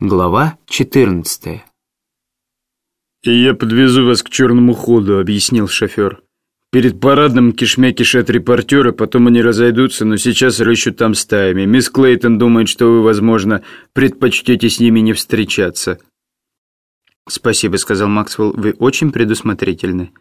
Глава 14 «Я подвезу вас к черному ходу», — объяснил шофер. «Перед парадным кишмя кишат репортеры, потом они разойдутся, но сейчас рыщут там стаями. Мисс Клейтон думает, что вы, возможно, предпочтете с ними не встречаться». «Спасибо», — сказал Максвелл, — «вы очень предусмотрительны».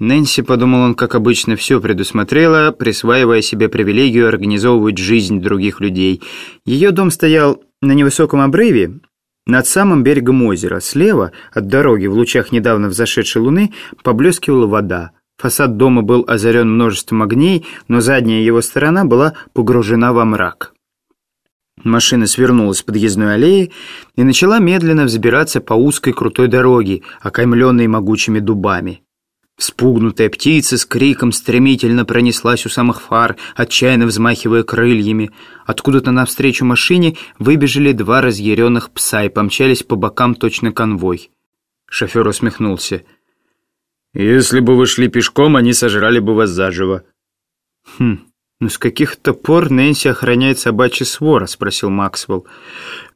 Нэнси, подумал он, как обычно, все предусмотрела, присваивая себе привилегию организовывать жизнь других людей. Ее дом стоял на невысоком обрыве, над самым берегом озера, слева от дороги, в лучах недавно взошедшей луны, поблескивала вода. Фасад дома был озарен множеством огней, но задняя его сторона была погружена во мрак. Машина свернула с подъездной аллеи и начала медленно взбираться по узкой крутой дороге, окаймленной могучими дубами. Спугнутая птица с криком стремительно пронеслась у самых фар, отчаянно взмахивая крыльями. Откуда-то навстречу машине выбежали два разъяренных пса и помчались по бокам точно конвой. Шофер усмехнулся. «Если бы вы шли пешком, они сожрали бы вас заживо». «Хм, ну с каких-то пор Нэнси охраняет собачий свора?» — спросил Максвелл.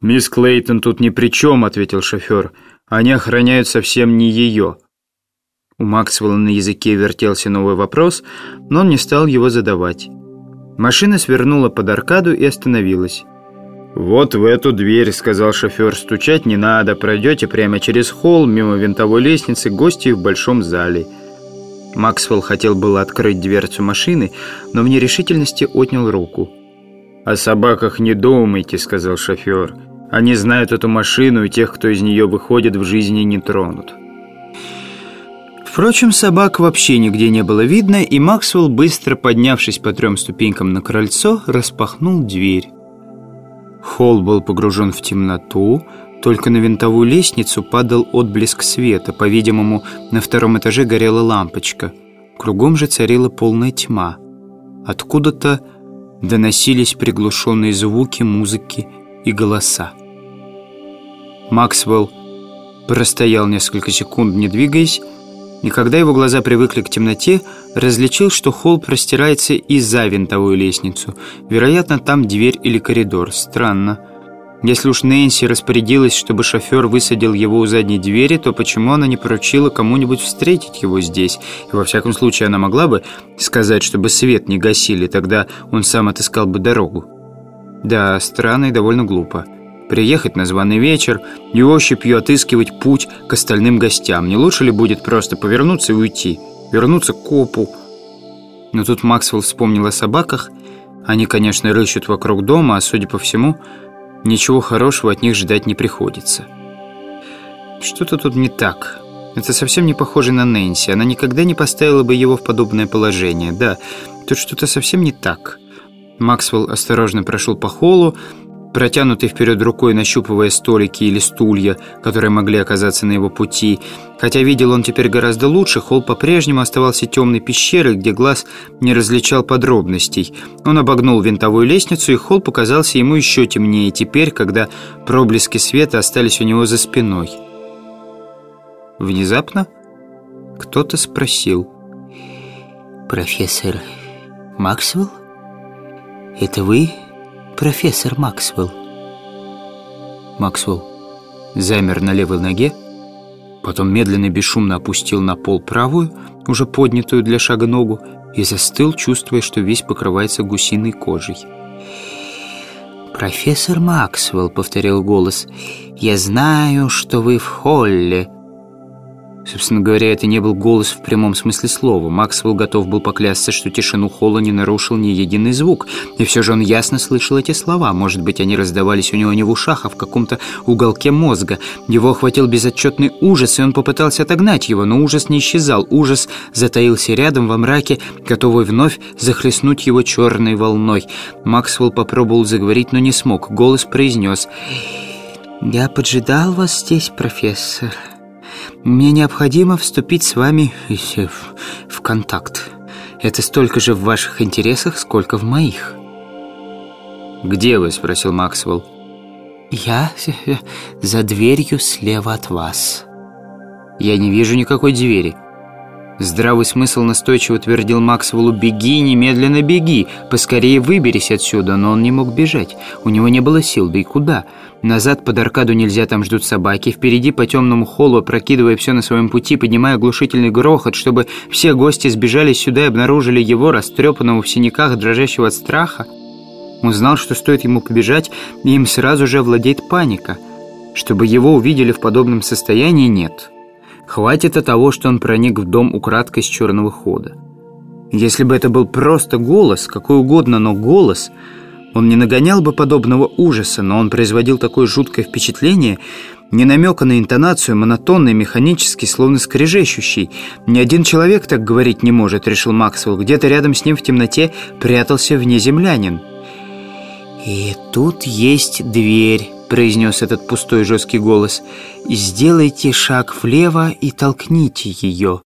«Мисс Клейтон тут ни при чем», — ответил шофер. «Они охраняют совсем не ее». У Максвелла на языке вертелся новый вопрос, но он не стал его задавать. Машина свернула под аркаду и остановилась. «Вот в эту дверь», — сказал шофер, — «стучать не надо, пройдете прямо через холл, мимо винтовой лестницы, гости в большом зале». Максвелл хотел было открыть дверцу машины, но в нерешительности отнял руку. «О собаках не думайте», — сказал шофер. «Они знают эту машину, и тех, кто из нее выходит, в жизни не тронут». Впрочем, собак вообще нигде не было видно, и Максвелл, быстро поднявшись по трем ступенькам на крыльцо, распахнул дверь. Холл был погружен в темноту, только на винтовую лестницу падал отблеск света, по-видимому, на втором этаже горела лампочка. Кругом же царила полная тьма. Откуда-то доносились приглушенные звуки, музыки и голоса. Максвелл простоял несколько секунд, не двигаясь, и когда его глаза привыкли к темноте, различил, что холл простирается и за винтовую лестницу. Вероятно, там дверь или коридор. Странно. Если уж Нэнси распорядилась, чтобы шофер высадил его у задней двери, то почему она не поручила кому-нибудь встретить его здесь? И во всяком случае она могла бы сказать, чтобы свет не гасили, тогда он сам отыскал бы дорогу. Да, странно и довольно глупо приехать на званый вечер и ощупью отыскивать путь к остальным гостям. Не лучше ли будет просто повернуться и уйти? Вернуться к копу? Но тут Максвелл вспомнил о собаках. Они, конечно, рыщут вокруг дома, а, судя по всему, ничего хорошего от них ждать не приходится. Что-то тут не так. Это совсем не похоже на Нэнси. Она никогда не поставила бы его в подобное положение. Да, тут что-то совсем не так. Максвелл осторожно прошел по холлу, протянутый вперед рукой, нащупывая столики или стулья, которые могли оказаться на его пути. Хотя видел он теперь гораздо лучше, холл по-прежнему оставался темной пещерой, где глаз не различал подробностей. Он обогнул винтовую лестницу, и холл показался ему еще темнее теперь, когда проблески света остались у него за спиной. Внезапно кто-то спросил. «Профессор Максвелл? Это вы?» Профессор Максвелл». Максвелл замер на левой ноге, потом медленно и бесшумно опустил на пол правую, уже поднятую для шага ногу, и застыл, чувствуя, что весь покрывается гусиной кожей. «Профессор Максвелл», — повторил голос, — «я знаю, что вы в холле». Собственно говоря, это не был голос в прямом смысле слова. Максвелл готов был поклясться, что тишину холла не нарушил ни единый звук. И все же он ясно слышал эти слова. Может быть, они раздавались у него не в ушах, а в каком-то уголке мозга. Его охватил безотчетный ужас, и он попытался отогнать его, но ужас не исчезал. Ужас затаился рядом во мраке, готовый вновь захлестнуть его черной волной. Максвелл попробовал заговорить, но не смог. Голос произнес «Я поджидал вас здесь, профессор». Мне необходимо вступить с вами в контакт. Это столько же в ваших интересах, сколько в моих». «Где вы?» – спросил Максвелл. «Я за дверью слева от вас». «Я не вижу никакой двери». Здравый смысл настойчиво твердил Максвеллу «Беги, немедленно беги, поскорее выберись отсюда», но он не мог бежать. У него не было сил, да и куда? Назад под аркаду нельзя, там ждут собаки. Впереди по темному холлу, прокидывая все на своем пути, поднимая оглушительный грохот, чтобы все гости сбежали сюда и обнаружили его, растрепанного в синяках, дрожащего от страха. Он знал, что стоит ему побежать, и им сразу же овладеет паника. Чтобы его увидели в подобном состоянии, нет. Хватит и того, что он проник в дом украдкой с черного хода. Если бы это был просто голос, какой угодно, но голос, он не нагонял бы подобного ужаса, но он производил такое жуткое впечатление, не намека на интонацию, монотонный, механический, словно скрежещущий. Ни один человек так говорить не может, решил Максвелл. Где-то рядом с ним в темноте прятался внеземлянин. «И тут есть дверь», — произнес этот пустой жесткий голос. «Сделайте шаг влево и толкните ее».